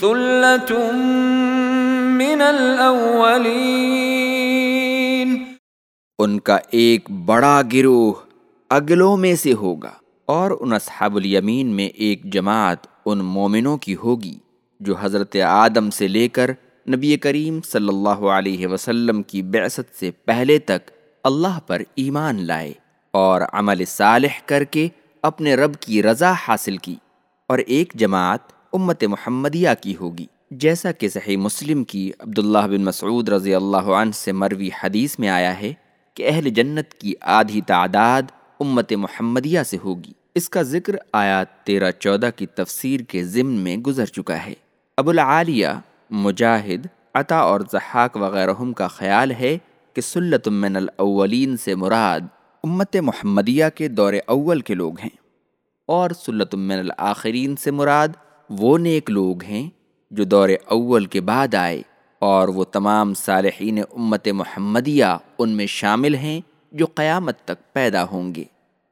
ثلة من الأولين۔ ان کا ایک بڑا گروہ اگلوں میں سے ہوگا اور ان اصحاب الیمین میں ایک جماعت ان مومنوں کی ہوگی جو حضرت آدم سے لے کر نبی کریم صلی اللہ علیہ وسلم کی بعثت سے پہلے تک اللہ پر ایمان لائے اور عمل صالح کر کے اپنے رب کی رضا حاصل کی اور ایک جماعت امت محمدیہ کی ہوگی۔ جیسا کہ صحیح مسلم کی عبداللہ بن مسعود رضی اللہ عنہ سے مروی حدیث میں آیا ہے کہ اہل جنت کی آدھی تعداد امت محمدیہ سے ہوگی۔ اس کا ذکر آیات تیرہ چودہ کی تفسیر کے ضمن میں گزر چکا ہے۔ ابو العالیہ مجاہد، عطا اور زحاق وغیرہ کا خیال ہے کہ سلت من الاولین سے مراد امت محمدیہ کے دور اول کے لوگ ہیں اور سلت من الآخرین سے مراد وہ نیک لوگ ہیں جو دور اول کے بعد آئے اور وہ تمام صالحین امت محمدیہ ان میں شامل ہیں جو قیامت تک پیدا ہوں گے۔